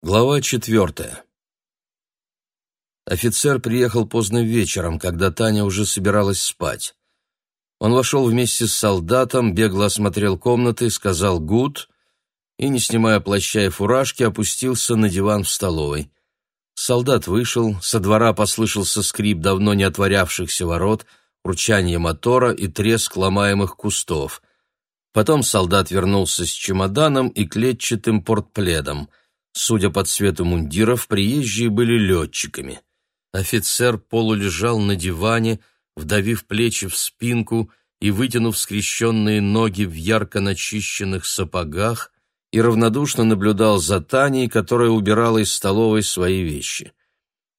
Глава четвертая. Офицер приехал поздно вечером, когда Таня уже собиралась спать. Он вошел вместе с солдатом, бегло осмотрел комнаты, сказал «гуд» и, не снимая плаща и фуражки, опустился на диван в столовой. Солдат вышел, со двора послышался скрип давно не отворявшихся ворот, урчание мотора и треск ломаемых кустов. Потом солдат вернулся с чемоданом и клетчатым портпледом — Судя по цвету мундиров, приезжие были летчиками. Офицер полулежал на диване, вдавив плечи в спинку и вытянув скрещенные ноги в ярко начищенных сапогах, и равнодушно наблюдал за Таней, которая убирала из столовой свои вещи.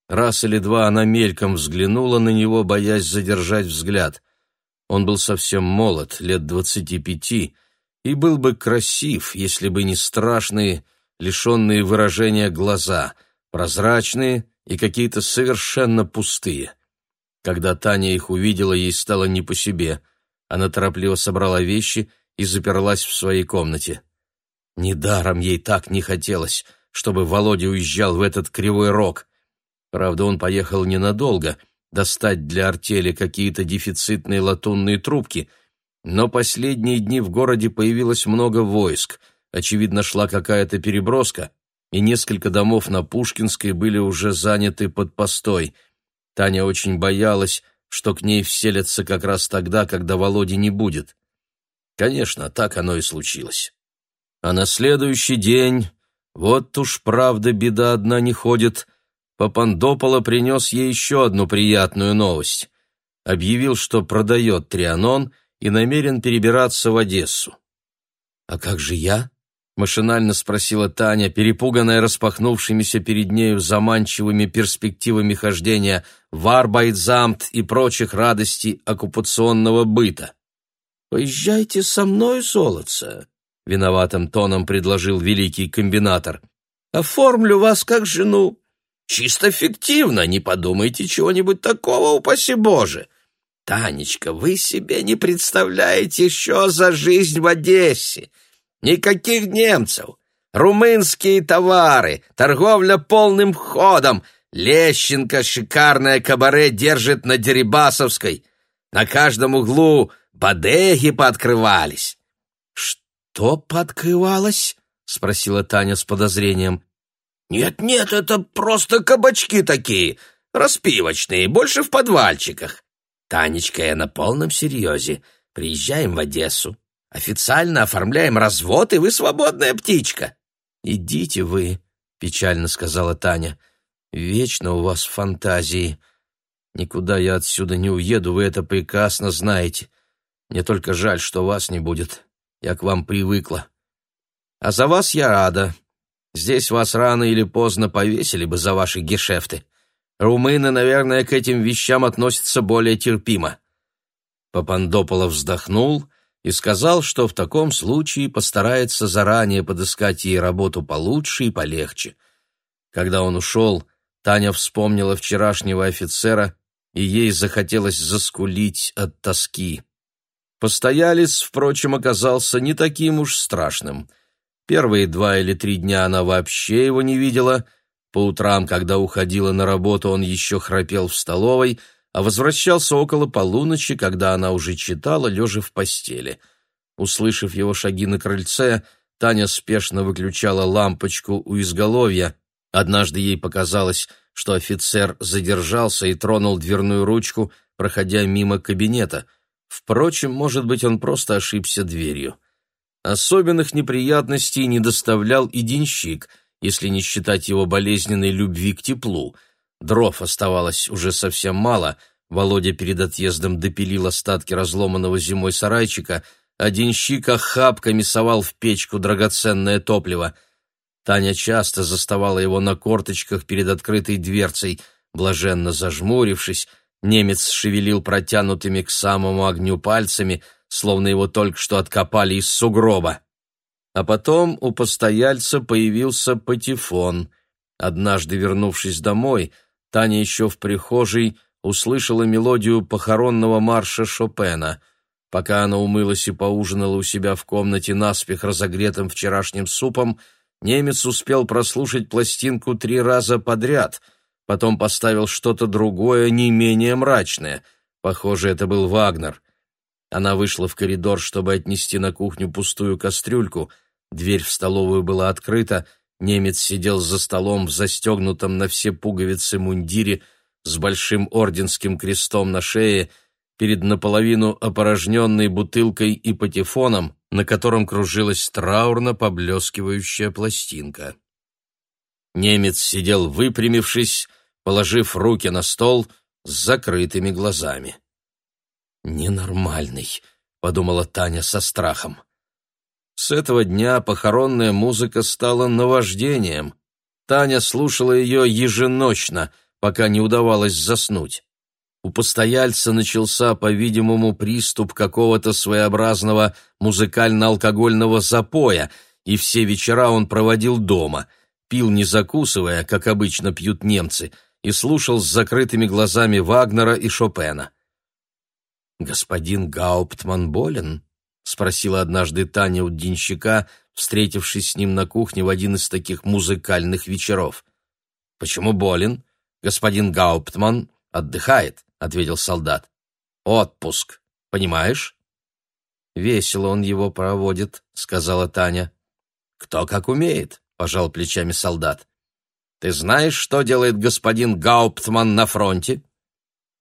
Раз или два она мельком взглянула на него, боясь задержать взгляд. Он был совсем молод, лет двадцати пяти, и был бы красив, если бы не страшные, лишенные выражения глаза, прозрачные и какие-то совершенно пустые. Когда Таня их увидела, ей стало не по себе. Она торопливо собрала вещи и заперлась в своей комнате. Недаром ей так не хотелось, чтобы Володя уезжал в этот кривой рог. Правда, он поехал ненадолго, достать для артели какие-то дефицитные латунные трубки, но последние дни в городе появилось много войск — Очевидно, шла какая-то переброска, и несколько домов на Пушкинской были уже заняты под постой. Таня очень боялась, что к ней вселятся как раз тогда, когда Володи не будет. Конечно, так оно и случилось. А на следующий день, вот уж правда беда одна не ходит, Папандополо принес ей еще одну приятную новость. Объявил, что продает Трианон и намерен перебираться в Одессу. «А как же я?» Машинально спросила Таня, перепуганная распахнувшимися перед нею заманчивыми перспективами хождения в Арбайтзамт и прочих радостей оккупационного быта. «Поезжайте со мной, золотце», — виноватым тоном предложил великий комбинатор. «Оформлю вас как жену. Чисто фиктивно, не подумайте чего-нибудь такого, упаси Боже. Танечка, вы себе не представляете, что за жизнь в Одессе. Никаких немцев. Румынские товары, торговля полным ходом. Лещенко шикарное кабаре держит на Дерибасовской. На каждом углу бодеги пооткрывались. «Что пооткрывалось?» — спросила Таня с подозрением. «Нет-нет, это просто кабачки такие, распивочные, больше в подвальчиках. Танечка, я на полном серьезе. Приезжаем в Одессу. Официально оформляем развод, и вы свободная птичка. Идите вы, печально сказала Таня. Вечно у вас фантазии. Никуда я отсюда не уеду, вы это прекрасно знаете. Мне только жаль, что вас не будет. Я к вам привыкла. А за вас я рада. Здесь вас рано или поздно повесили бы за ваши гешефты. Румыны, наверное, к этим вещам относятся более терпимо. Папандополов вздохнул и сказал, что в таком случае постарается заранее подыскать ей работу получше и полегче. Когда он ушел, Таня вспомнила вчерашнего офицера, и ей захотелось заскулить от тоски. Постоялец, впрочем, оказался не таким уж страшным. Первые два или три дня она вообще его не видела. По утрам, когда уходила на работу, он еще храпел в столовой — а возвращался около полуночи, когда она уже читала, лежа в постели. Услышав его шаги на крыльце, Таня спешно выключала лампочку у изголовья. Однажды ей показалось, что офицер задержался и тронул дверную ручку, проходя мимо кабинета. Впрочем, может быть, он просто ошибся дверью. Особенных неприятностей не доставлял и денщик, если не считать его болезненной любви к теплу — Дров оставалось уже совсем мало. Володя перед отъездом допилил остатки разломанного зимой сарайчика, а денщик охапками совал в печку драгоценное топливо. Таня часто заставала его на корточках перед открытой дверцей. Блаженно зажмурившись, немец шевелил протянутыми к самому огню пальцами, словно его только что откопали из сугроба. А потом у постояльца появился патефон. Однажды, вернувшись домой, Таня еще в прихожей услышала мелодию похоронного марша Шопена. Пока она умылась и поужинала у себя в комнате наспех разогретым вчерашним супом, Немец успел прослушать пластинку три раза подряд, потом поставил что-то другое, не менее мрачное. Похоже, это был Вагнер. Она вышла в коридор, чтобы отнести на кухню пустую кастрюльку. Дверь в столовую была открыта. Немец сидел за столом в застегнутом на все пуговицы мундире с большим орденским крестом на шее перед наполовину опорожненной бутылкой и патефоном, на котором кружилась траурно поблескивающая пластинка. Немец сидел выпрямившись, положив руки на стол с закрытыми глазами. «Ненормальный», — подумала Таня со страхом. С этого дня похоронная музыка стала наваждением. Таня слушала ее еженочно, пока не удавалось заснуть. У постояльца начался, по-видимому, приступ какого-то своеобразного музыкально-алкогольного запоя, и все вечера он проводил дома, пил не закусывая, как обычно пьют немцы, и слушал с закрытыми глазами Вагнера и Шопена. «Господин Гауптман болен?» — спросила однажды Таня у денщика, встретившись с ним на кухне в один из таких музыкальных вечеров. «Почему болен? Господин Гауптман отдыхает», — ответил солдат. «Отпуск, понимаешь?» «Весело он его проводит», — сказала Таня. «Кто как умеет», — пожал плечами солдат. «Ты знаешь, что делает господин Гауптман на фронте?»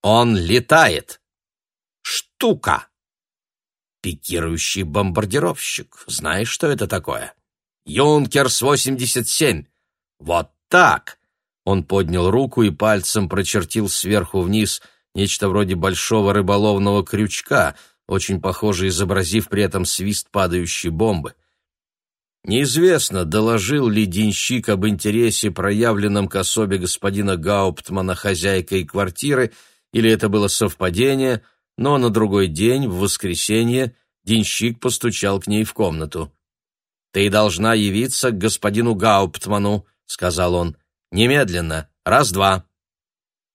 «Он летает». «Штука!» «Пикирующий бомбардировщик. Знаешь, что это такое?» «Юнкерс-87». «Вот так!» Он поднял руку и пальцем прочертил сверху вниз — нечто вроде большого рыболовного крючка, очень похоже изобразив при этом свист падающей бомбы. Неизвестно, доложил ли денщик об интересе, проявленном к особе господина Гауптмана хозяйкой квартиры, или это было совпадение, но на другой день, в воскресенье, денщик постучал к ней в комнату. «Ты должна явиться к господину Гауптману», — сказал он. «Немедленно. Раз-два».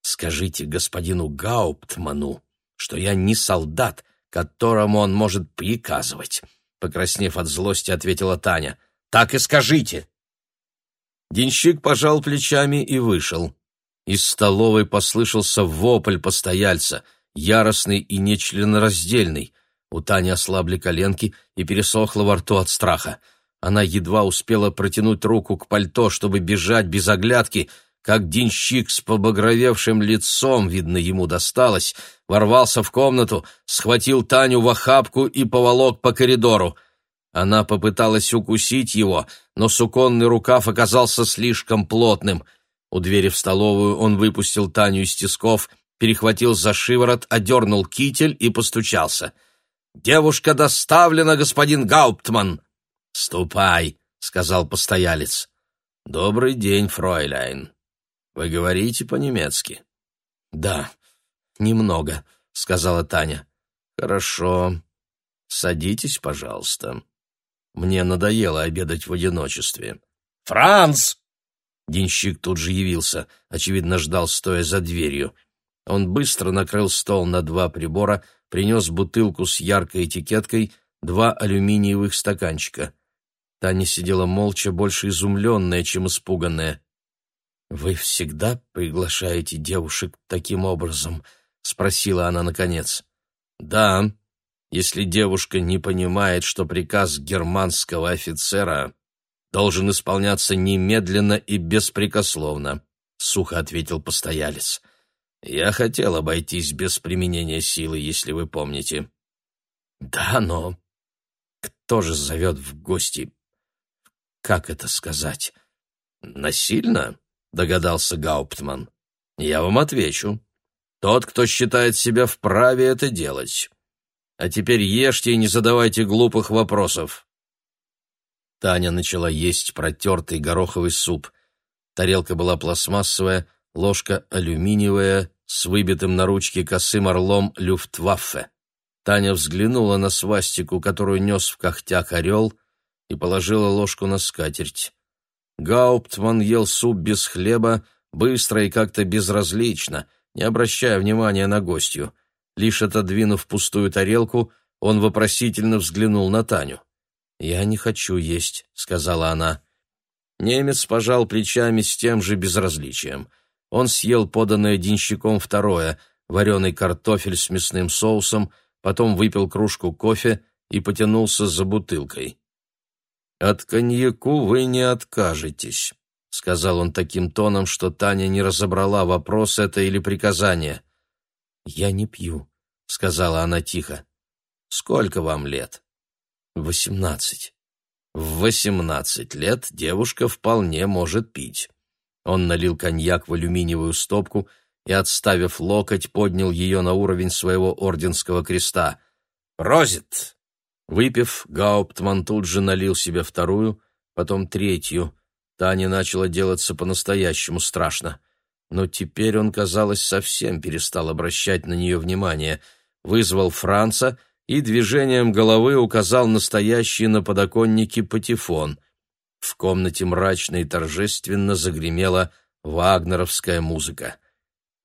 Скажите господину Гауптману, что я не солдат, которому он может приказывать, покраснев от злости, ответила Таня. Так и скажите. Денщик пожал плечами и вышел. Из столовой послышался вопль постояльца, яростный и нечленораздельный. У Тани ослабли коленки и пересохло во рту от страха. Она едва успела протянуть руку к пальто, чтобы бежать без оглядки, как денщик с побагровевшим лицом, видно, ему досталось, ворвался в комнату, схватил Таню в охапку и поволок по коридору. Она попыталась укусить его, но суконный рукав оказался слишком плотным. У двери в столовую он выпустил Таню из тисков, перехватил за шиворот, одернул китель и постучался. «Девушка доставлена, господин Гауптман!» «Ступай», — сказал постоялец. «Добрый день, фройляйн». Вы говорите по-немецки? Да, немного, сказала Таня. Хорошо. Садитесь, пожалуйста. Мне надоело обедать в одиночестве. Франц! Денщик тут же явился, очевидно, ждал, стоя за дверью. Он быстро накрыл стол на два прибора, принес бутылку с яркой этикеткой, два алюминиевых стаканчика. Таня сидела молча, больше изумленная, чем испуганная. «Вы всегда приглашаете девушек таким образом?» — спросила она наконец. «Да, если девушка не понимает, что приказ германского офицера должен исполняться немедленно и беспрекословно», — сухо ответил постоялец. «Я хотел обойтись без применения силы, если вы помните». «Да, но кто же зовет в гости? Как это сказать? Насильно?» догадался Гауптман. Я вам отвечу. Тот, кто считает себя вправе это делать. А теперь ешьте и не задавайте глупых вопросов. Таня начала есть протертый гороховый суп. Тарелка была пластмассовая, ложка алюминиевая, с выбитым на ручке косым орлом люфтваффе. Таня взглянула на свастику, которую нес в когтях орел, и положила ложку на скатерть. Гауптман ел суп без хлеба, быстро и как-то безразлично, не обращая внимания на гостью. Лишь отодвинув пустую тарелку, он вопросительно взглянул на Таню. «Я не хочу есть», — сказала она. Немец пожал плечами с тем же безразличием. Он съел поданное денщиком второе, вареный картофель с мясным соусом, потом выпил кружку кофе и потянулся за бутылкой. «От коньяку вы не откажетесь», — сказал он таким тоном, что Таня не разобрала, вопрос это или приказание. «Я не пью», — сказала она тихо. «Сколько вам лет?» «Восемнадцать». В восемнадцать лет девушка вполне может пить. Он налил коньяк в алюминиевую стопку и, отставив локоть, поднял ее на уровень своего орденского креста. «Прозит!» Выпив, Гауптман тут же налил себе вторую, потом третью. Таня начала делаться по-настоящему страшно. Но теперь он, казалось, совсем перестал обращать на нее внимание. Вызвал Франца и движением головы указал настоящий на подоконнике патефон. В комнате мрачно и торжественно загремела вагнеровская музыка.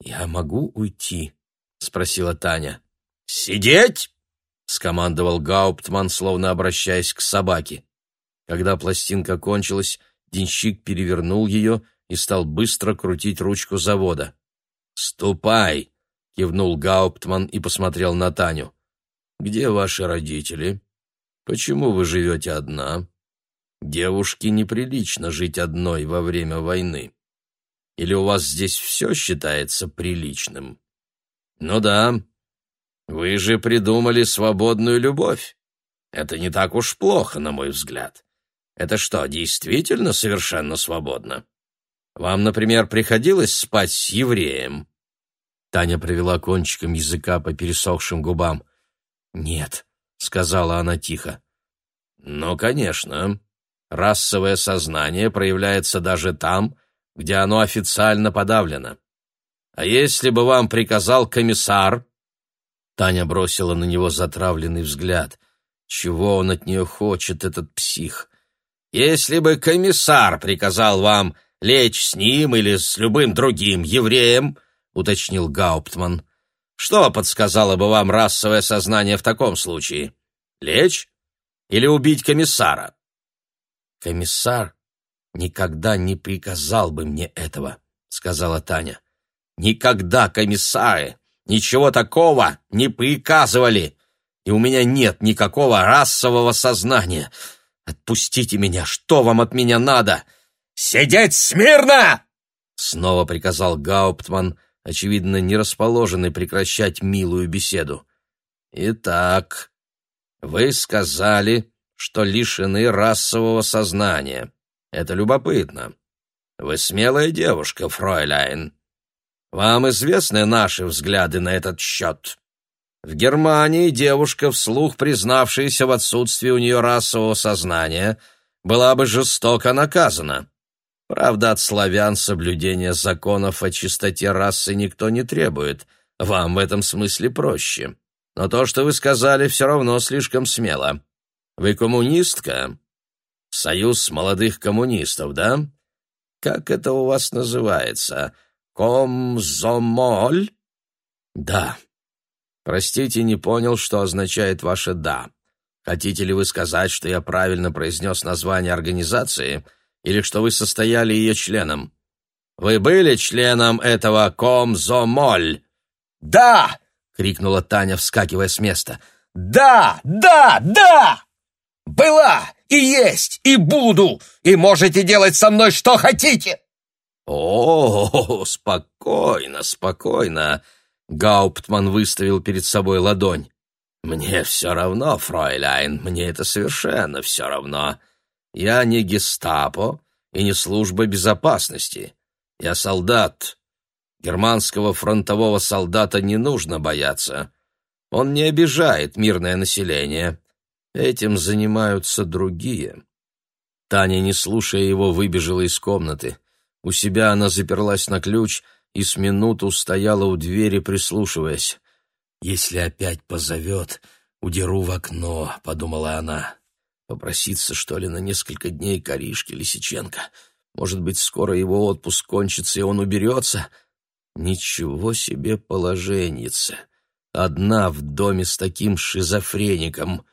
«Я могу уйти?» — спросила Таня. «Сидеть!» — скомандовал Гауптман, словно обращаясь к собаке. Когда пластинка кончилась, денщик перевернул ее и стал быстро крутить ручку завода. «Ступай!» — кивнул Гауптман и посмотрел на Таню. «Где ваши родители? Почему вы живете одна? Девушке неприлично жить одной во время войны. Или у вас здесь все считается приличным?» «Ну да, вы же придумали свободную любовь. Это не так уж плохо, на мой взгляд. Это что, действительно совершенно свободно? Вам, например, приходилось спать с евреем?» Таня провела кончиком языка по пересохшим губам. «Нет», — сказала она тихо. «Ну, конечно. Расовое сознание проявляется даже там, где оно официально подавлено. А если бы вам приказал комиссар, Таня бросила на него затравленный взгляд. Чего он от нее хочет, этот псих? «Если бы комиссар приказал вам лечь с ним или с любым другим евреем», — уточнил Гауптман, — «что подсказало бы вам расовое сознание в таком случае? Лечь или убить комиссара?» «Комиссар никогда не приказал бы мне этого», — сказала Таня. «Никогда комиссары ничего такого не приказывали, и у меня нет никакого расового сознания. Отпустите меня, что вам от меня надо? Сидеть смирно!» Снова приказал Гауптман, очевидно, не расположенный прекращать милую беседу. «Итак, вы сказали, что лишены расового сознания. Это любопытно. Вы смелая девушка, фройляйн. Вам известны наши взгляды на этот счет? В Германии девушка, вслух признавшаяся в отсутствии у нее расового сознания, была бы жестоко наказана. Правда, от славян соблюдения законов о чистоте расы никто не требует. Вам в этом смысле проще. Но то, что вы сказали, все равно слишком смело. Вы коммунистка? Союз молодых коммунистов, да? Как это у вас называется? — «Комзомоль?» «Да». «Простите, не понял, что означает ваше «да». Хотите ли вы сказать, что я правильно произнес название организации, или что вы состояли ее членом? Вы были членом этого комзомоль?» «Да!» — крикнула Таня, вскакивая с места. «Да! Да! Да! Была и есть и буду, и можете делать со мной что хотите!» «О, спокойно, спокойно!» Гауптман выставил перед собой ладонь. «Мне все равно, фройляйн, мне это совершенно все равно. Я не гестапо и не служба безопасности. Я солдат. Германского фронтового солдата не нужно бояться. Он не обижает мирное население. Этим занимаются другие». Таня, не слушая его, выбежала из комнаты. У себя она заперлась на ключ и с минуту стояла у двери, прислушиваясь. «Если опять позовет, удеру в окно», — подумала она. «Попроситься, что ли, на несколько дней коришки Лисиченко? Может быть, скоро его отпуск кончится, и он уберется?» Ничего себе положенница! Одна в доме с таким шизофреником.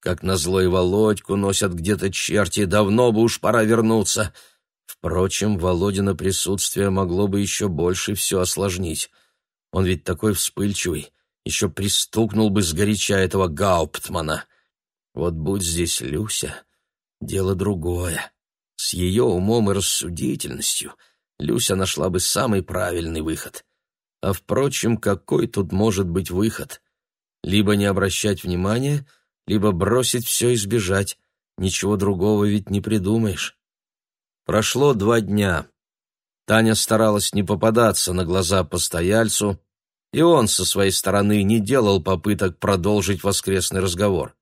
Как назло и Володьку носят где-то черти, давно бы уж пора вернуться. Впрочем, Володина присутствие могло бы еще больше все осложнить. Он ведь такой вспыльчивый, еще пристукнул бы сгоряча этого Гауптмана. Вот будь здесь Люся, дело другое. С ее умом и рассудительностью Люся нашла бы самый правильный выход. А, впрочем, какой тут может быть выход? Либо не обращать внимания, либо бросить все и сбежать. Ничего другого ведь не придумаешь. Прошло два дня. Таня старалась не попадаться на глаза постояльцу, и он со своей стороны не делал попыток продолжить воскресный разговор.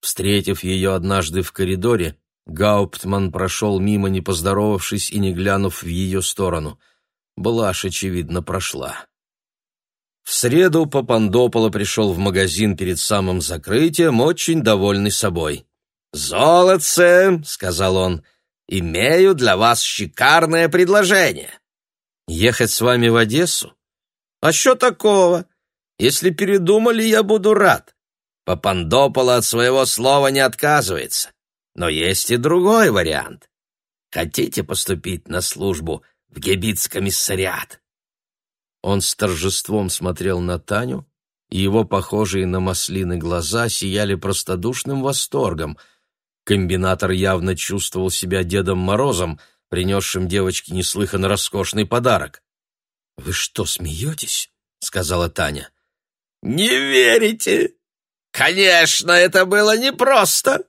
Встретив ее однажды в коридоре, Гауптман прошел мимо, не поздоровавшись и не глянув в ее сторону. Блажь, очевидно, прошла. В среду Папандополо пришел в магазин перед самым закрытием, очень довольный собой. «Золотце!» — сказал он. «Имею для вас шикарное предложение». «Ехать с вами в Одессу?» «А что такого? Если передумали, я буду рад. Папандополо от своего слова не отказывается. Но есть и другой вариант. Хотите поступить на службу в Гебиц-комиссариат?» Он с торжеством смотрел на Таню, и его похожие на маслины глаза сияли простодушным восторгом. Комбинатор явно чувствовал себя Дедом Морозом, принесшим девочке неслыханно роскошный подарок. «Вы что, смеетесь?» — сказала Таня. «Не верите? Конечно, это было непросто,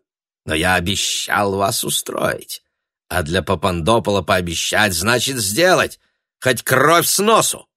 но я обещал вас устроить. А для Папандопола пообещать значит сделать, хоть кровь с носу.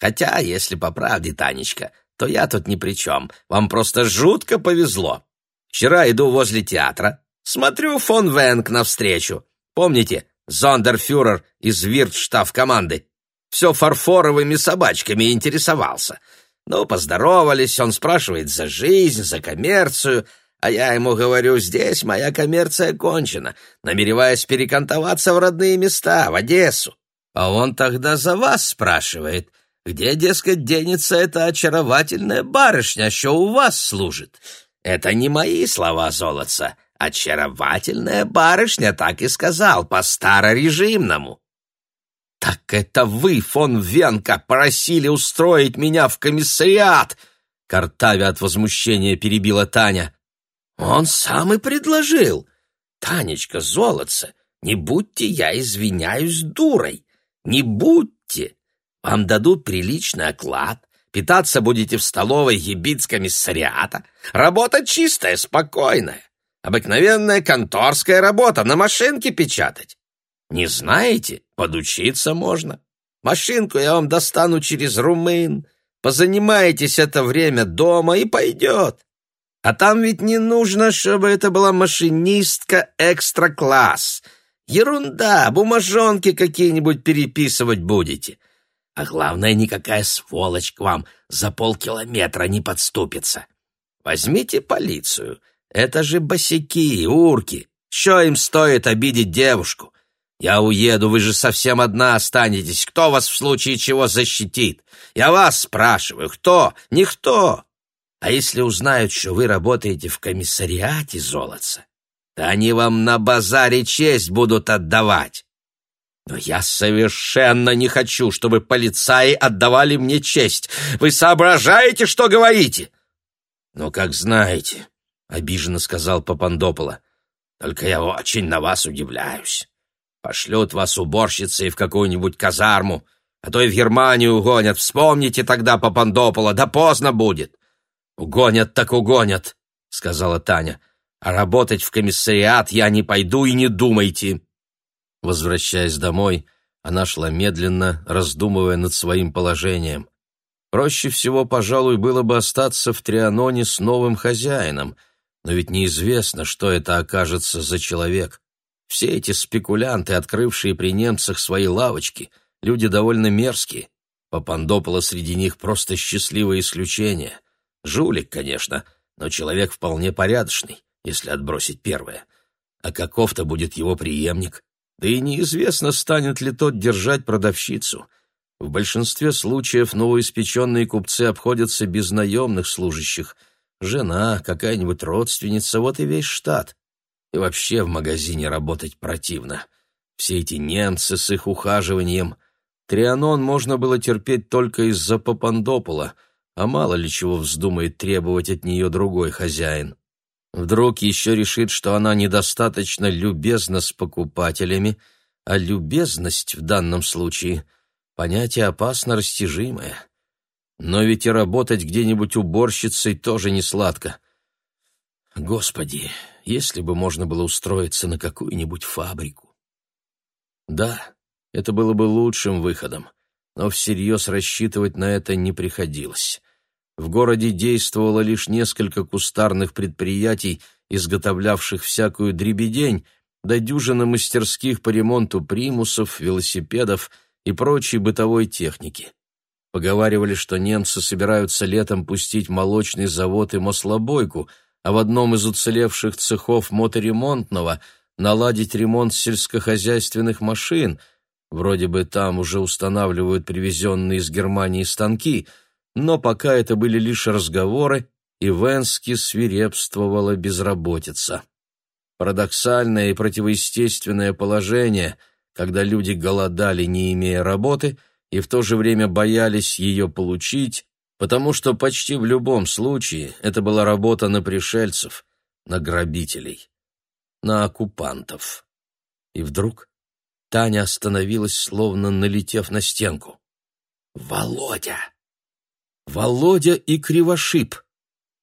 Хотя, если по правде, Танечка, то я тут ни при чем. Вам просто жутко повезло. Вчера иду возле театра, смотрю фон Венк навстречу. Помните, зондерфюрер из виртштаф команды? Все фарфоровыми собачками интересовался. Ну, поздоровались, он спрашивает за жизнь, за коммерцию, а я ему говорю, здесь моя коммерция кончена, намереваясь перекантоваться в родные места, в Одессу. А он тогда за вас спрашивает, где, дескать, денется эта очаровательная барышня, что у вас служит? Это не мои слова, золотца. Очаровательная барышня так и сказал, по-старорежимному. «Так это вы, фон Венка, просили устроить меня в комиссариат!» Картавя от возмущения перебила Таня. «Он сам и предложил. Танечка, золотце, не будьте, я извиняюсь, дурой. Не будьте. Вам дадут приличный оклад, питаться будете в столовой ебиц-комиссариата. Работа чистая, спокойная. Обыкновенная конторская работа, на машинке печатать. Не знаете? Подучиться можно. Машинку я вам достану через румын. Позанимаетесь это время дома и пойдет. А там ведь не нужно, чтобы это была машинистка экстра-класс. Ерунда, бумажонки какие-нибудь переписывать будете. А главное, никакая сволочь к вам за полкилометра не подступится. Возьмите полицию. Это же босяки, урки. Что им стоит обидеть девушку? Я уеду, вы же совсем одна останетесь. Кто вас в случае чего защитит? Я вас спрашиваю, кто? Никто. А если узнают, что вы работаете в комиссариате золотца, то они вам на базаре честь будут отдавать. Но я совершенно не хочу, чтобы полицаи отдавали мне честь. Вы соображаете, что говорите? Ну, как знаете, — обиженно сказал Папандопола. Только я очень на вас удивляюсь. Пошлют вас уборщицей в какую-нибудь казарму, а то и в Германию угонят. Вспомните тогда Папандопола, да поздно будет. Угонят так угонят, — сказала Таня. А работать в комиссариат я не пойду и не думайте. Возвращаясь домой, она шла медленно, раздумывая над своим положением. Проще всего, пожалуй, было бы остаться в Трианоне с новым хозяином, но ведь неизвестно, что это окажется за человек. Все эти спекулянты, открывшие при немцах свои лавочки, люди довольно мерзкие. Папандополо среди них просто счастливое исключение. Жулик, конечно, но человек вполне порядочный, если отбросить первое. А каков-то будет его преемник? Да и неизвестно, станет ли тот держать продавщицу. В большинстве случаев новоиспеченные купцы обходятся без наемных служащих. Жена, какая-нибудь родственница, вот и весь штат. И вообще в магазине работать противно. Все эти немцы с их ухаживанием. Трианон можно было терпеть только из-за Папандопола, а мало ли чего вздумает требовать от нее другой хозяин. Вдруг еще решит, что она недостаточно любезна с покупателями, а любезность в данном случае — понятие опасно растяжимое. Но ведь и работать где-нибудь уборщицей тоже не сладко. Господи, если бы можно было устроиться на какую-нибудь фабрику. Да, это было бы лучшим выходом, но всерьез рассчитывать на это не приходилось. В городе действовало лишь несколько кустарных предприятий, изготовлявших всякую дребедень, до дюжины мастерских по ремонту примусов, велосипедов и прочей бытовой техники. Поговаривали, что немцы собираются летом пустить молочный завод и маслобойку, а в одном из уцелевших цехов моторемонтного наладить ремонт сельскохозяйственных машин. Вроде бы там уже устанавливают привезенные из Германии станки — но пока это были лишь разговоры, и в свирепствовала безработица. Парадоксальное и противоестественное положение, когда люди голодали, не имея работы, и в то же время боялись ее получить, потому что почти в любом случае это была работа на пришельцев, на грабителей, на оккупантов. И вдруг Таня остановилась, словно налетев на стенку. «Володя!» Володя и Кривошип.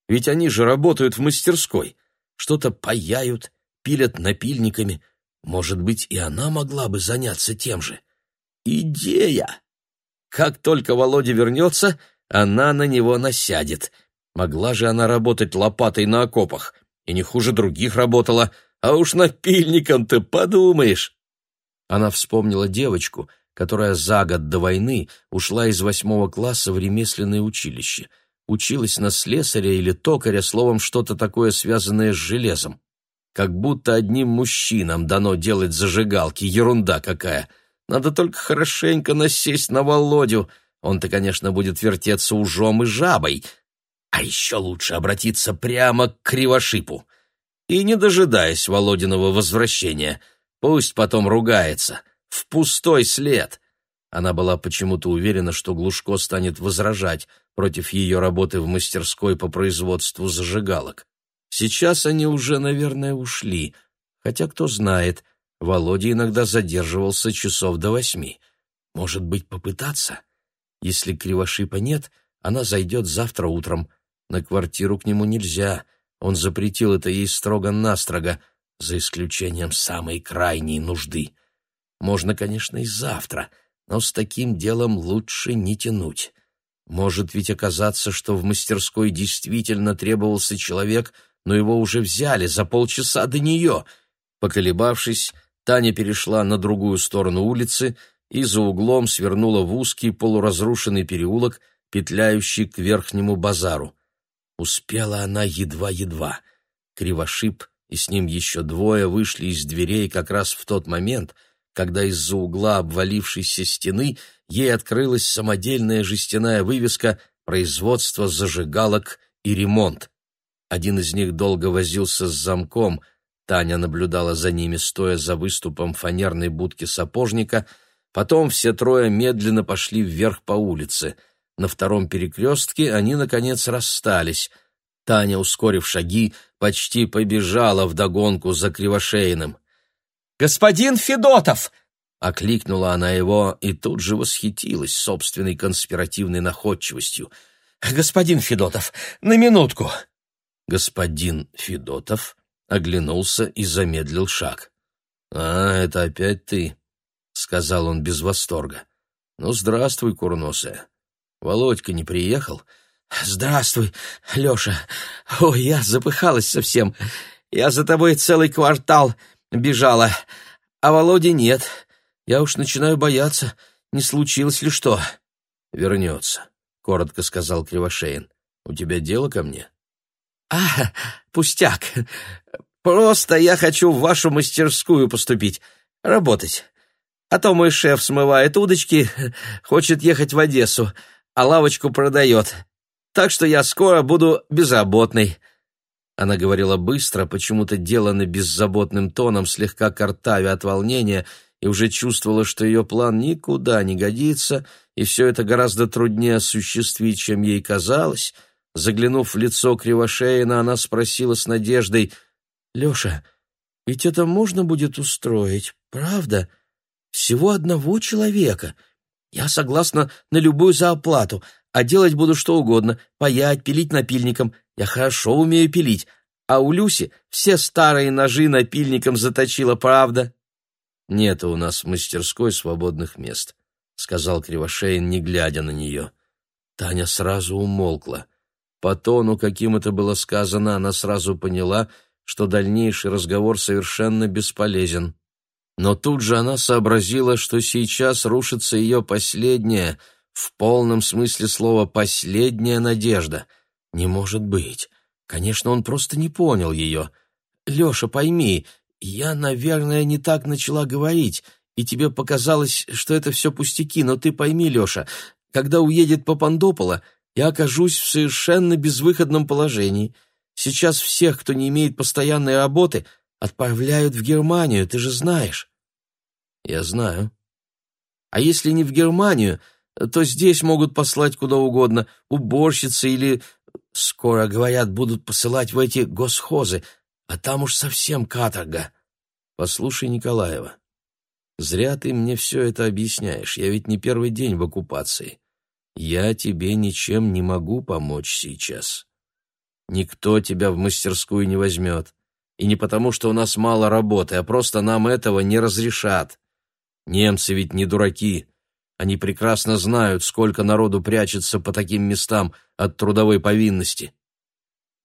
Ведь они же работают в мастерской. Что-то паяют, пилят напильниками. Может быть, и она могла бы заняться тем же. Идея! Как только Володя вернется, она на него насядет. Могла же она работать лопатой на окопах. И не хуже других работала. А уж напильником-то подумаешь. Она вспомнила девочку — которая за год до войны ушла из восьмого класса в ремесленное училище. Училась на слесаря или токаря, словом, что-то такое, связанное с железом. Как будто одним мужчинам дано делать зажигалки, ерунда какая. Надо только хорошенько насесть на Володю. Он-то, конечно, будет вертеться ужом и жабой. А еще лучше обратиться прямо к Кривошипу. И не дожидаясь Володиного возвращения. Пусть потом ругается — в пустой след. Она была почему-то уверена, что Глушко станет возражать против ее работы в мастерской по производству зажигалок. Сейчас они уже, наверное, ушли, хотя кто знает, Володя иногда задерживался часов до восьми. Может быть, попытаться? Если Кривошипа нет, она зайдет завтра утром. На квартиру к нему нельзя, он запретил это ей строго-настрого, за исключением самой крайней нужды. Можно, конечно, и завтра, но с таким делом лучше не тянуть. Может ведь оказаться, что в мастерской действительно требовался человек, но его уже взяли за полчаса до нее. Поколебавшись, Таня перешла на другую сторону улицы и за углом свернула в узкий полуразрушенный переулок, петляющий к верхнему базару. Успела она едва-едва. Кривошип и с ним еще двое вышли из дверей как раз в тот момент — когда из-за угла обвалившейся стены ей открылась самодельная жестяная вывеска «Производство зажигалок и ремонт». Один из них долго возился с замком, Таня наблюдала за ними, стоя за выступом фанерной будки сапожника, потом все трое медленно пошли вверх по улице. На втором перекрестке они, наконец, расстались. Таня, ускорив шаги, почти побежала вдогонку за Кривошеиным. «Господин Федотов!» Окликнула она его и тут же восхитилась собственной конспиративной находчивостью. «Господин Федотов, на минутку!» Господин Федотов оглянулся и замедлил шаг. «А, это опять ты», — сказал он без восторга. «Ну, здравствуй, курносая. Володька не приехал?» «Здравствуй, Леша. Ой, я запыхалась совсем. Я за тобой целый квартал Бежала. А Володи нет. Я уж начинаю бояться, не случилось ли что. Вернется, — коротко сказал Кривошеин. У тебя дело ко мне? А, пустяк. Просто я хочу в вашу мастерскую поступить, работать. А то мой шеф смывает удочки, хочет ехать в Одессу, а лавочку продает. так что я скоро буду беззаботной». Она говорила быстро, почему-то деланно беззаботным тоном, слегка картавя от волнения, и уже чувствовала, что ее план никуда не годится, и все это гораздо труднее осуществить, чем ей казалось. Заглянув в лицо Кривошеина, она спросила с надеждой, «Леша, ведь это можно будет устроить, правда? Всего одного человека. Я согласна на любую заоплату, а делать буду что угодно, паять, пилить напильником. Я хорошо умею пилить, а у Люси все старые ножи напильником заточила, правда?» «Нет у нас в мастерской свободных мест», — сказал Кривошеин, не глядя на нее. Таня сразу умолкла. По тону, каким это было сказано, она сразу поняла, что дальнейший разговор совершенно бесполезен. Но тут же она сообразила, что сейчас рушится ее последняя, в полном смысле слова «последняя надежда». Не может быть. Конечно, он просто не понял ее. «Леша, пойми, «Я, наверное, не так начала говорить, и тебе показалось, что это все пустяки, но ты пойми, Леша, когда уедет Папандопола, я окажусь в совершенно безвыходном положении. Сейчас всех, кто не имеет постоянной работы, отправляют в Германию, ты же знаешь». «Я знаю». «А если не в Германию, то здесь могут послать куда угодно, уборщицы или, скоро, говорят, будут посылать в эти госхозы, а там уж совсем каторга. Послушай, Николаева, зря ты мне все это объясняешь, я ведь не первый день в оккупации. Я тебе ничем не могу помочь сейчас. Никто тебя в мастерскую не возьмет. И не потому, что у нас мало работы, а просто нам этого не разрешат. Немцы ведь не дураки. Они прекрасно знают, сколько народу прячется по таким местам от трудовой повинности.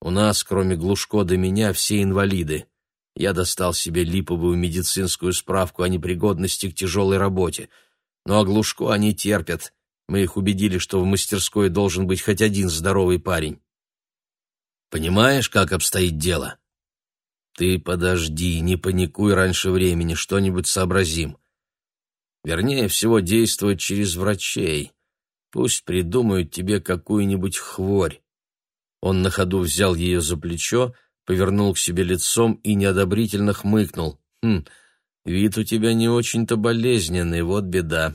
У нас, кроме Глушко до меня, все инвалиды. Я достал себе липовую медицинскую справку о непригодности к тяжелой работе. Ну а Глушко они терпят. Мы их убедили, что в мастерской должен быть хоть один здоровый парень. Понимаешь, как обстоит дело? Ты подожди, не паникуй раньше времени, что-нибудь сообразим. Вернее всего, действовать через врачей. Пусть придумают тебе какую-нибудь хворь. Он на ходу взял ее за плечо, повернул к себе лицом и неодобрительно хмыкнул. «Хм, вид у тебя не очень-то болезненный, вот беда».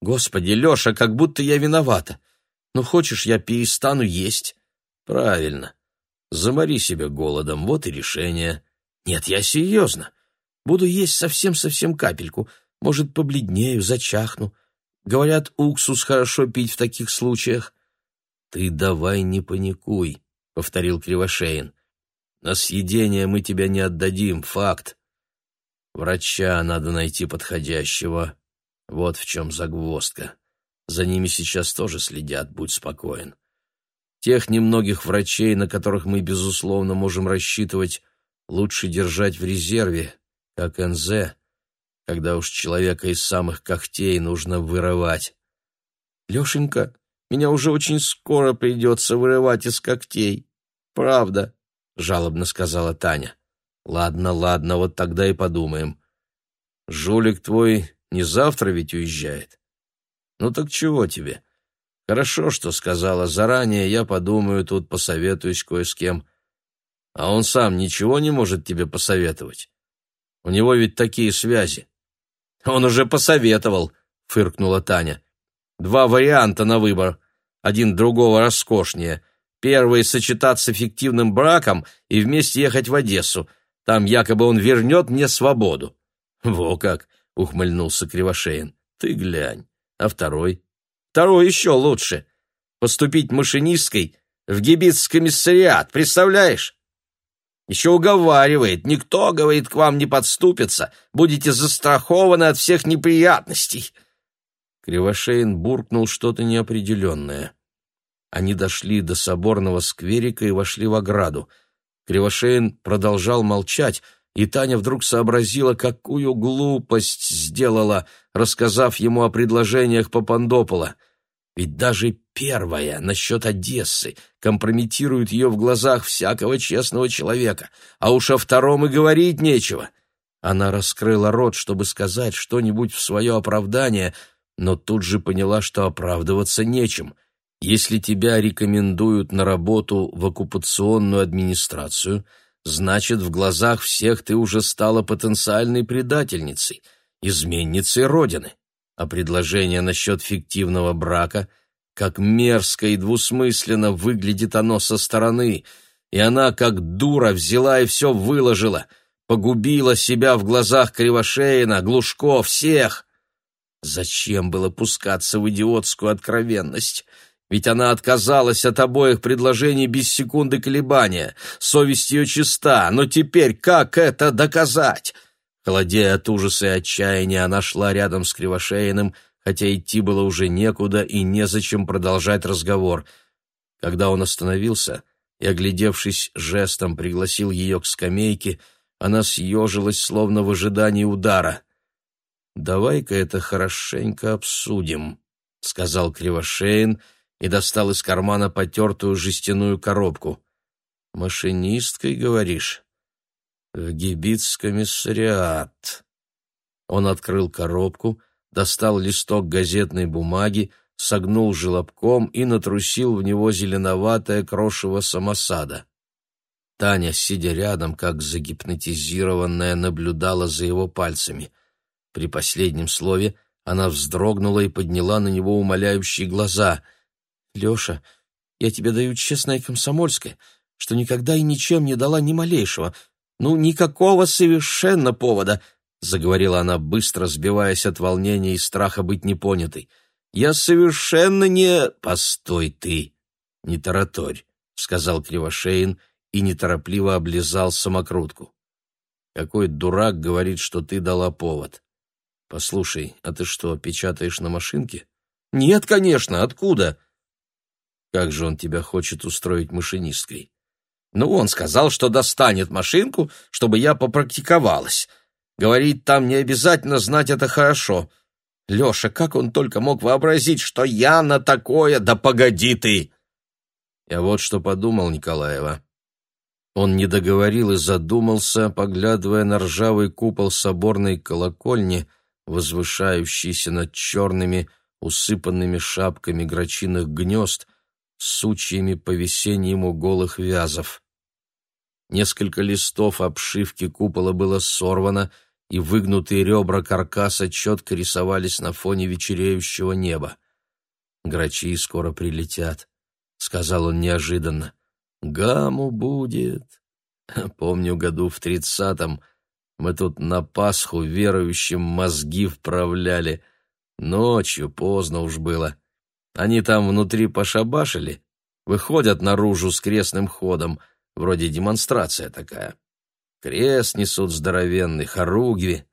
«Господи, Леша, как будто я виновата. Ну, хочешь, я перестану есть?» «Правильно. Замори себя голодом, вот и решение». «Нет, я серьезно. Буду есть совсем-совсем капельку. Может, побледнею, зачахну. Говорят, уксус хорошо пить в таких случаях». «Ты давай не паникуй», — повторил Кривошеин. «На съедение мы тебя не отдадим, факт. Врача надо найти подходящего. Вот в чем загвоздка. За ними сейчас тоже следят, будь спокоен. Тех немногих врачей, на которых мы, безусловно, можем рассчитывать, лучше держать в резерве, как НЗ, когда уж человека из самых когтей нужно вырывать. Лешенька, меня уже очень скоро придется вырывать из когтей. Правда, — жалобно сказала Таня. Ладно, ладно, вот тогда и подумаем. Жулик твой не завтра ведь уезжает. Ну так чего тебе? Хорошо, что сказала заранее, я подумаю, тут посоветуюсь кое с кем. А он сам ничего не может тебе посоветовать. У него ведь такие связи. Он уже посоветовал, фыркнула Таня. Два варианта на выбор, один другого роскошнее. Первый — сочетаться фиктивным браком и вместе ехать в Одессу. Там якобы он вернет мне свободу. Во как! — ухмыльнулся Кривошеин. Ты глянь. А второй? Второй еще лучше. Поступить машинисткой в гибицкий комиссариат, представляешь? Еще уговаривает, никто, говорит, к вам не подступится, будете застрахованы от всех неприятностей. Кривошеин буркнул что-то неопределенное. Они дошли до соборного скверика и вошли в ограду. Кривошеин продолжал молчать, и Таня вдруг сообразила, какую глупость сделала, рассказав ему о предложениях Папандопола. Ведь даже первая насчет Одессы компрометирует ее в глазах всякого честного человека, а уж о втором и говорить нечего. Она раскрыла рот, чтобы сказать что-нибудь в свое оправдание — но тут же поняла, что оправдываться нечем. Если тебя рекомендуют на работу в оккупационную администрацию, значит, в глазах всех ты уже стала потенциальной предательницей, изменницей Родины. А предложение насчет фиктивного брака, как мерзко и двусмысленно выглядит оно со стороны, и она, как дура, взяла и все выложила, погубила себя в глазах Кривошеина, Глушко, всех. Зачем было пускаться в идиотскую откровенность? Ведь она отказалась от обоих предложений без секунды колебания. Совесть ее чиста, но теперь как это доказать? Холодея от ужаса и отчаяния, она шла рядом с Кривошеиным, хотя идти было уже некуда и незачем продолжать разговор. Когда он остановился и, оглядевшись, жестом пригласил ее к скамейке, она съежилась, словно в ожидании удара. «Давай-ка это хорошенько обсудим», — сказал Кривошеин, — и достал из кармана потертую жестяную коробку. «Машинисткой, говоришь?» «В гибиц-комиссариат». Он открыл коробку, достал листок газетной бумаги, согнул желобком и натрусил в него зеленоватое крошево самосада. Таня, сидя рядом, как загипнотизированная, наблюдала за его пальцами. При последнем слове она вздрогнула и подняла на него умоляющие глаза — Леша, я тебе даю честное комсомольское, что никогда и ничем не дала ни малейшего, ну, никакого совершенно повода, — заговорила она быстро, сбиваясь от волнения и страха быть непонятой. «Я совершенно не...» «Постой ты, не тараторь», — сказал Кривошеин и неторопливо облизал самокрутку. «Какой дурак говорит, что ты дала повод. Послушай, а ты что, печатаешь на машинке?» «Нет, конечно, откуда?» Как же он тебя хочет устроить машинисткой? Ну, он сказал, что достанет машинку, чтобы я попрактиковалась. Говорит, там не обязательно знать это хорошо. Леша, как он только мог вообразить, что я на такое... Да погоди ты! Я вот что подумал, Николаева. Он не договорил и задумался, поглядывая на ржавый купол соборной колокольни, возвышающийся над черными, усыпанными шапками грачиных гнезд, сучьями по весеннему голых вязов. Несколько листов обшивки купола было сорвано, и выгнутые ребра каркаса четко рисовались на фоне вечереющего неба. «Грачи скоро прилетят», — сказал он неожиданно. «Гаму будет». Помню, году в тридцатом мы тут на Пасху верующим мозги вправляли. Ночью поздно уж было. Они там внутри пошабашили, выходят наружу с крестным ходом, вроде демонстрация такая. Крест несут здоровенный, хоругви.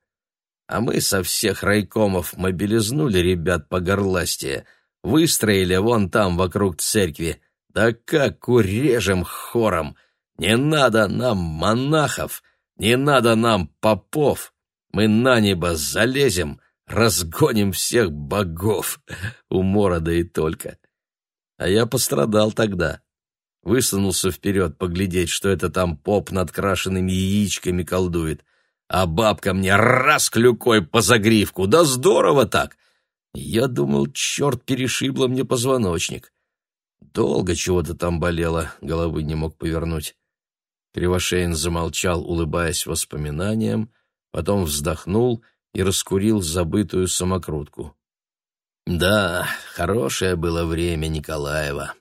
А мы со всех райкомов мобилизнули ребят по горластие, выстроили вон там вокруг церкви. Да как урежем хором! Не надо нам монахов, не надо нам попов. Мы на небо залезем, разгоним всех богов, умора да и только. А я пострадал тогда. Высунулся вперед поглядеть, что это там поп над крашенными яичками колдует. А бабка мне раз клюкой по загривку, да здорово так! Я думал, черт перешибло мне позвоночник. Долго чего-то там болело, головы не мог повернуть. Кривошеин замолчал, улыбаясь воспоминаниям, потом вздохнул — и раскурил забытую самокрутку. Да, хорошее было время Николаева.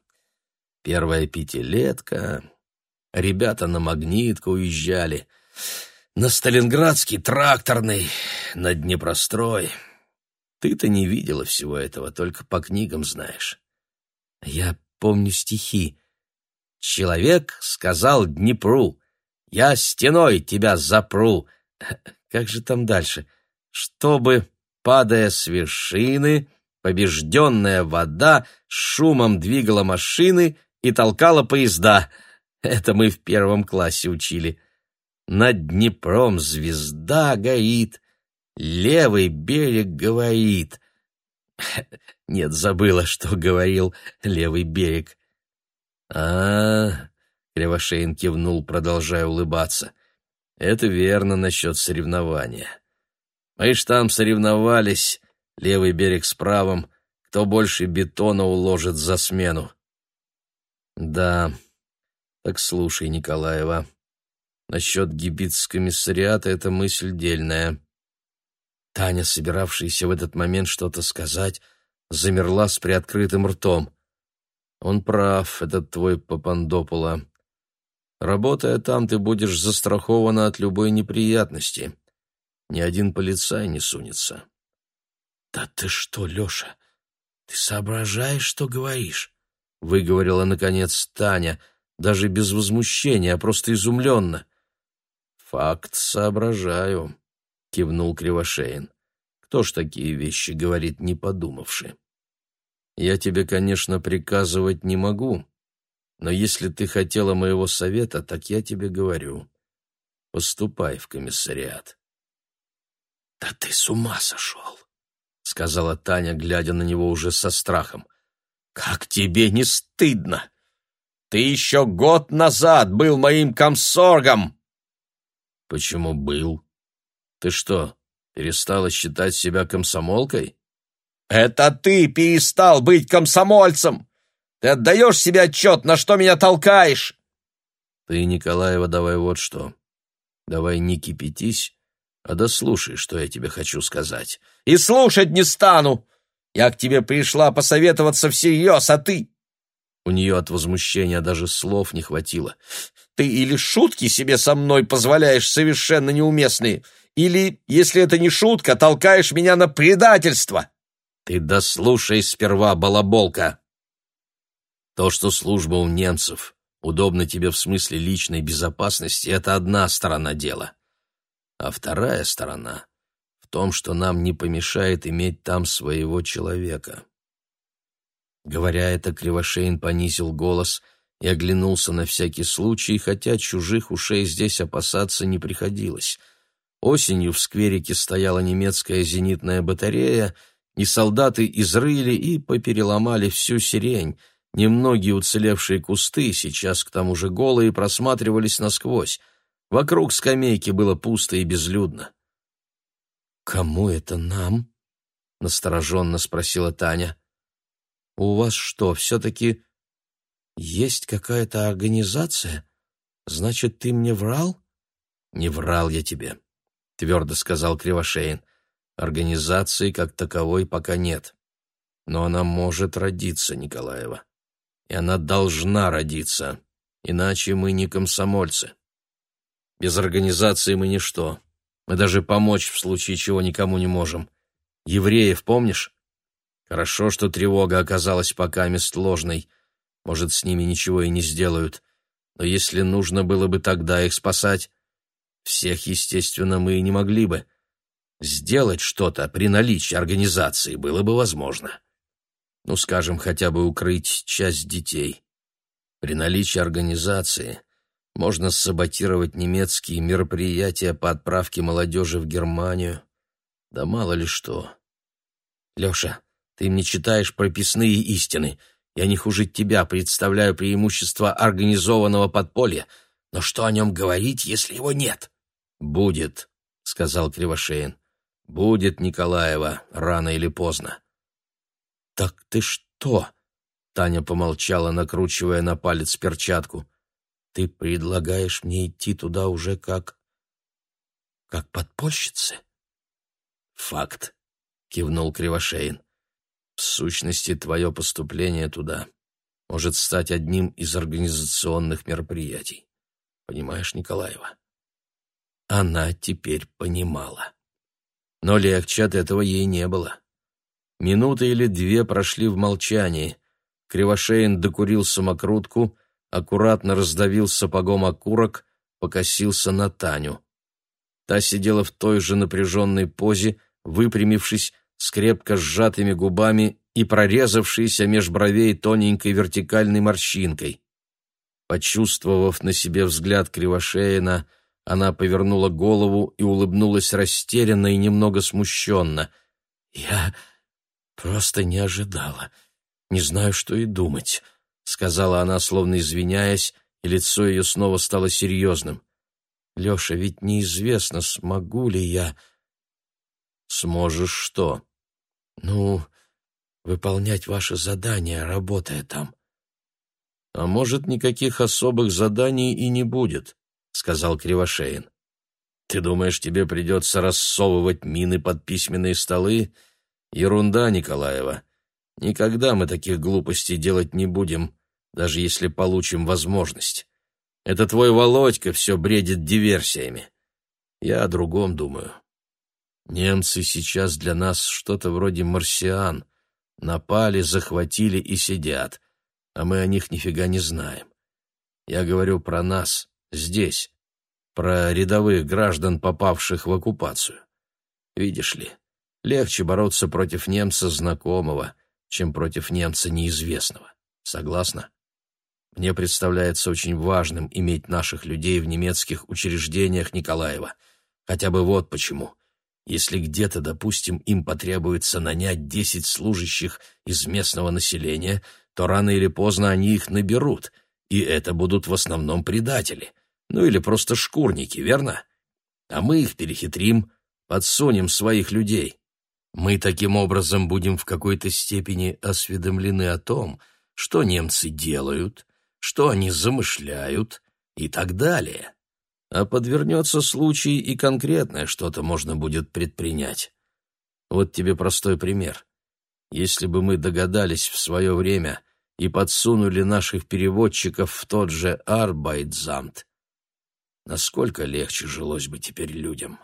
Первая пятилетка, ребята на магнитку уезжали, на Сталинградский тракторный, на Днепрострой. Ты-то не видела всего этого, только по книгам знаешь. Я помню стихи. «Человек сказал Днепру, я стеной тебя запру». Как же там дальше? чтобы, падая с вершины, побежденная вода шумом двигала машины и толкала поезда. Это мы в первом классе учили. Над Днепром звезда горит, левый берег говорит. Нет, забыла, что говорил левый берег. А, -а, -а Кривошеин кивнул, продолжая улыбаться. Это верно насчет соревнования. Мы ж там соревновались, левый берег с правым, кто больше бетона уложит за смену. Да, так слушай, Николаева, насчет гибицкомиссариата эта мысль дельная. Таня, собиравшаяся в этот момент что-то сказать, замерла с приоткрытым ртом. Он прав, этот твой Папандопола. Работая там, ты будешь застрахована от любой неприятности. Ни один полицай не сунется. «Да ты что, Леша, ты соображаешь, что говоришь?» — выговорила, наконец, Таня, даже без возмущения, а просто изумленно. «Факт соображаю», — кивнул Кривошеин. «Кто ж такие вещи говорит, не подумавши?» «Я тебе, конечно, приказывать не могу, но если ты хотела моего совета, так я тебе говорю. Поступай в комиссариат». «Да ты с ума сошел!» — сказала Таня, глядя на него уже со страхом. «Как тебе не стыдно! Ты еще год назад был моим комсоргом!» «Почему был? Ты что, перестала считать себя комсомолкой?» «Это ты перестал быть комсомольцем! Ты отдаешь себе отчет, на что меня толкаешь!» «Ты, Николаева, давай вот что. Давай не кипятись, а дослушай, что я тебе хочу сказать. И слушать не стану. Я к тебе пришла посоветоваться всерьез, а ты... У нее от возмущения даже слов не хватило. Ты или шутки себе со мной позволяешь совершенно неуместные, или, если это не шутка, толкаешь меня на предательство. Ты дослушай сперва, балаболка. То, что служба у немцев удобна тебе в смысле личной безопасности, это одна сторона дела. А вторая сторона в том, что нам не помешает иметь там своего человека. Говоря это, Кривошеин понизил голос и оглянулся на всякий случай, хотя чужих ушей здесь опасаться не приходилось. Осенью в скверике стояла немецкая зенитная батарея, и солдаты изрыли и попереломали всю сирень. Немногие уцелевшие кусты, сейчас к тому же голые, просматривались насквозь. Вокруг скамейки было пусто и безлюдно. «Кому это нам?» — настороженно спросила Таня. «У вас что, все-таки есть какая-то организация? Значит, ты мне врал?» «Не врал я тебе», — твердо сказал Кривошеин. «Организации как таковой пока нет. Но она может родиться, Николаева. И она должна родиться, иначе мы не комсомольцы. Без организации мы ничто. Мы даже помочь в случае чего никому не можем. Евреев помнишь? Хорошо, что тревога оказалась пока мест ложной. Может, с ними ничего и не сделают. Но если нужно было бы тогда их спасать, всех, естественно, мы и не могли бы. Сделать что-то при наличии организации было бы возможно. Ну, скажем, хотя бы укрыть часть детей. При наличии организации можно саботировать немецкие мероприятия по отправке молодежи в Германию. Да мало ли что. Леша, ты мне читаешь прописные истины. Я не хуже тебя представляю преимущества организованного подполья. Но что о нем говорить, если его нет? Будет, — сказал Кривошеин. Будет, Николаева, рано или поздно. Так ты что? Таня помолчала, накручивая на палец перчатку. Ты предлагаешь мне идти туда уже как... как подпольщицы? Факт, кивнул Кривошеин. В сущности, твое поступление туда может стать одним из организационных мероприятий. Понимаешь, Николаева? Она теперь понимала. Но легче от этого ей не было. Минуты или две прошли в молчании. Кривошеин докурил самокрутку, аккуратно раздавил сапогом окурок, покосился на Таню. Та сидела в той же напряженной позе, выпрямившись, с крепко сжатыми губами и прорезавшейся меж бровей тоненькой вертикальной морщинкой. Почувствовав на себе взгляд Кривошеина, она повернула голову и улыбнулась растерянно и немного смущенно. «Я просто не ожидала. Не знаю, что и думать», — сказала она, словно извиняясь, и лицо ее снова стало серьезным. «Леша, ведь неизвестно, смогу ли я...» «Сможешь что?» «Ну, выполнять ваши задания, работая там. А может, никаких особых заданий и не будет, сказал Кривошеин. Ты думаешь, тебе придется рассовывать мины под письменные столы? Ерунда, Николаева. Никогда мы таких глупостей делать не будем, даже если получим возможность. Это твой Володька все бредит диверсиями. Я о другом думаю. Немцы сейчас для нас что-то вроде марсиан. Напали, захватили и сидят, а мы о них нифига не знаем. Я говорю про нас, здесь, про рядовых граждан, попавших в оккупацию. Видишь ли, легче бороться против немца знакомого, чем против немца неизвестного. Согласна? Мне представляется очень важным иметь наших людей в немецких учреждениях Николаева. Хотя бы вот почему. Если где-то, допустим, им потребуется нанять десять служащих из местного населения, то рано или поздно они их наберут, и это будут в основном предатели. Ну или просто шкурники, верно? А мы их перехитрим, подсунем своих людей. Мы таким образом будем в какой-то степени осведомлены о том, что немцы делают, что они замышляют и так далее. А подвернется случай, и конкретное что-то можно будет предпринять. Вот тебе простой пример. Если бы мы догадались в свое время и подсунули наших переводчиков в тот же Арбайтзамт, насколько легче жилось бы теперь людям.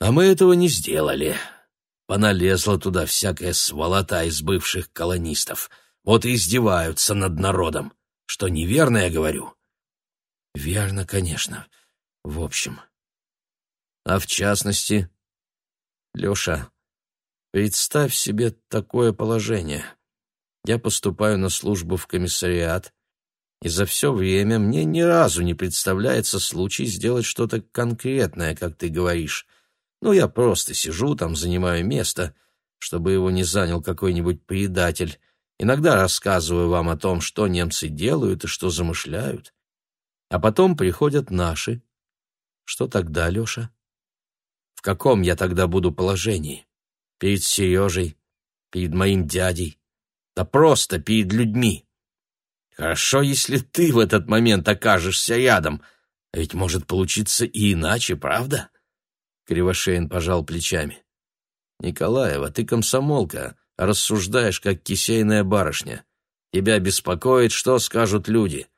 А мы этого не сделали. Поналезла туда всякая сволота из бывших колонистов. Вот и издеваются над народом. Что неверно я говорю? Верно, конечно. В общем. А в частности... Леша, представь себе такое положение. Я поступаю на службу в комиссариат, и за все время мне ни разу не представляется случай сделать что-то конкретное, как ты говоришь. Ну, я просто сижу там, занимаю место, чтобы его не занял какой-нибудь предатель. Иногда рассказываю вам о том, что немцы делают и что замышляют. А потом приходят наши. Что тогда, Леша? В каком я тогда буду положении? Перед Сережей, перед моим дядей, да просто перед людьми. Хорошо, если ты в этот момент окажешься рядом, а ведь может получиться и иначе, правда? Кривошеин пожал плечами. Николаева, ты комсомолка, рассуждаешь, как кисейная барышня. Тебя беспокоит, что скажут люди.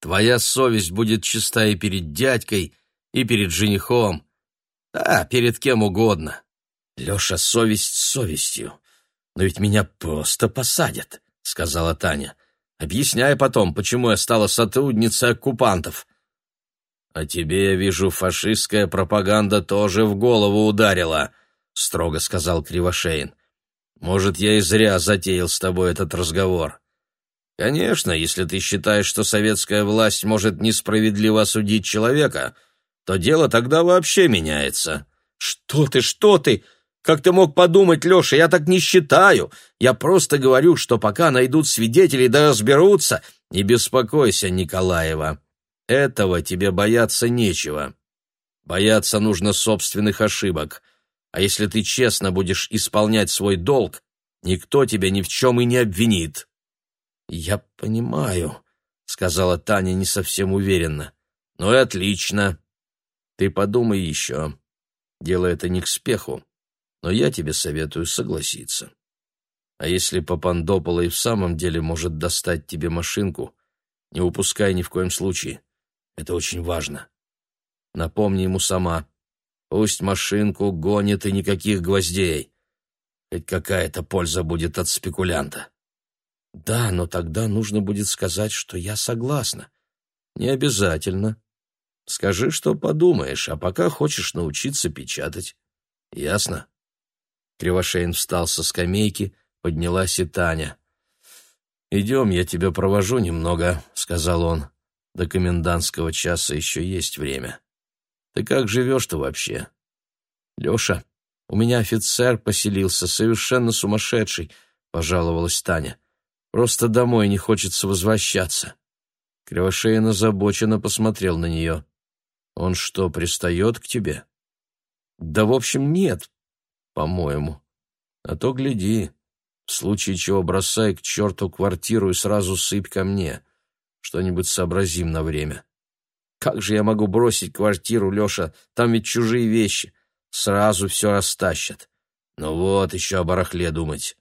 Твоя совесть будет чиста и перед дядькой, и перед женихом. Да, перед кем угодно. Леша, совесть совестью. Но ведь меня просто посадят, сказала Таня. Объясняй потом, почему я стала сотрудницей оккупантов. А тебе, я вижу, фашистская пропаганда тоже в голову ударила, строго сказал Кривошеин. Может, я и зря затеял с тобой этот разговор. Конечно, если ты считаешь, что советская власть может несправедливо осудить человека, то дело тогда вообще меняется. Что ты, что ты? Как ты мог подумать, Леша, я так не считаю. Я просто говорю, что пока найдут свидетелей да разберутся. Не беспокойся, Николаева. Этого тебе бояться нечего. Бояться нужно собственных ошибок. А если ты честно будешь исполнять свой долг, никто тебя ни в чем и не обвинит. «Я понимаю», — сказала Таня не совсем уверенно. «Ну и отлично. Ты подумай еще. Дело это не к спеху но я тебе советую согласиться. А если Папандопола и в самом деле может достать тебе машинку, не упускай ни в коем случае. Это очень важно. Напомни ему сама. Пусть машинку гонит и никаких гвоздей. Хоть какая-то польза будет от спекулянта. Да, но тогда нужно будет сказать, что я согласна. Не обязательно. Скажи, что подумаешь, а пока хочешь научиться печатать. Ясно? Кривошеин встал со скамейки, поднялась и Таня. «Идем, я тебя провожу немного», — сказал он. «До комендантского часа еще есть время. Ты как живешь-то вообще?» «Леша, у меня офицер поселился, совершенно сумасшедший», — пожаловалась Таня. «Просто домой не хочется возвращаться». Кривошеин озабоченно посмотрел на нее. «Он что, пристает к тебе?» «Да, в общем, нет по-моему. А то гляди, В случае чего бросай к черту квартиру и сразу сыпь ко мне. Что-нибудь сообразим на время. Как же я могу бросить квартиру, Леша? Там ведь чужие вещи. Сразу все растащат. Ну вот, еще о барахле думать.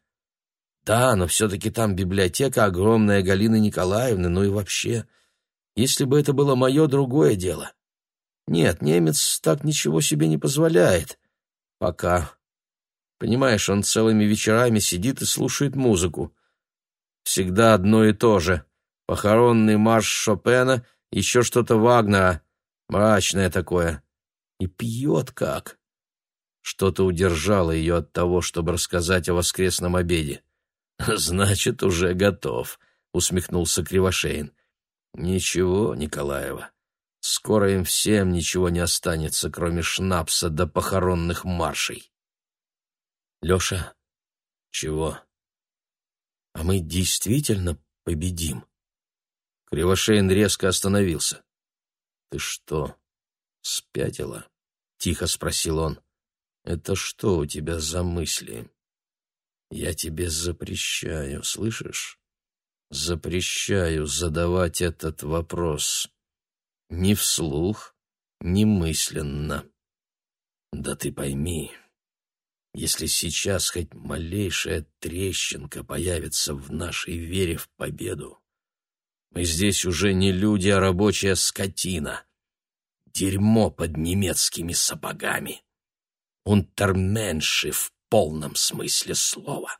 Да, но все-таки там библиотека огромная Галины Николаевны, ну и вообще. Если бы это было мое, другое дело. Нет, немец так ничего себе не позволяет. Пока. Понимаешь, он целыми вечерами сидит и слушает музыку. Всегда одно и то же. Похоронный марш Шопена, еще что-то Вагнера. Мрачное такое. И пьет как. Что-то удержало ее от того, чтобы рассказать о воскресном обеде. «Значит, уже готов», — усмехнулся Кривошеин. «Ничего, Николаева, скоро им всем ничего не останется, кроме шнапса до похоронных маршей». «Леша?» «Чего?» «А мы действительно победим?» Кривошеин резко остановился. «Ты что, спятила?» — тихо спросил он. «Это что у тебя за мысли?» «Я тебе запрещаю, слышишь? Запрещаю задавать этот вопрос. Ни вслух, ни мысленно. Да ты пойми, если сейчас хоть малейшая трещинка появится в нашей вере в победу, мы здесь уже не люди, а рабочая скотина. Дерьмо под немецкими сапогами. Унтерменши в полном смысле слова.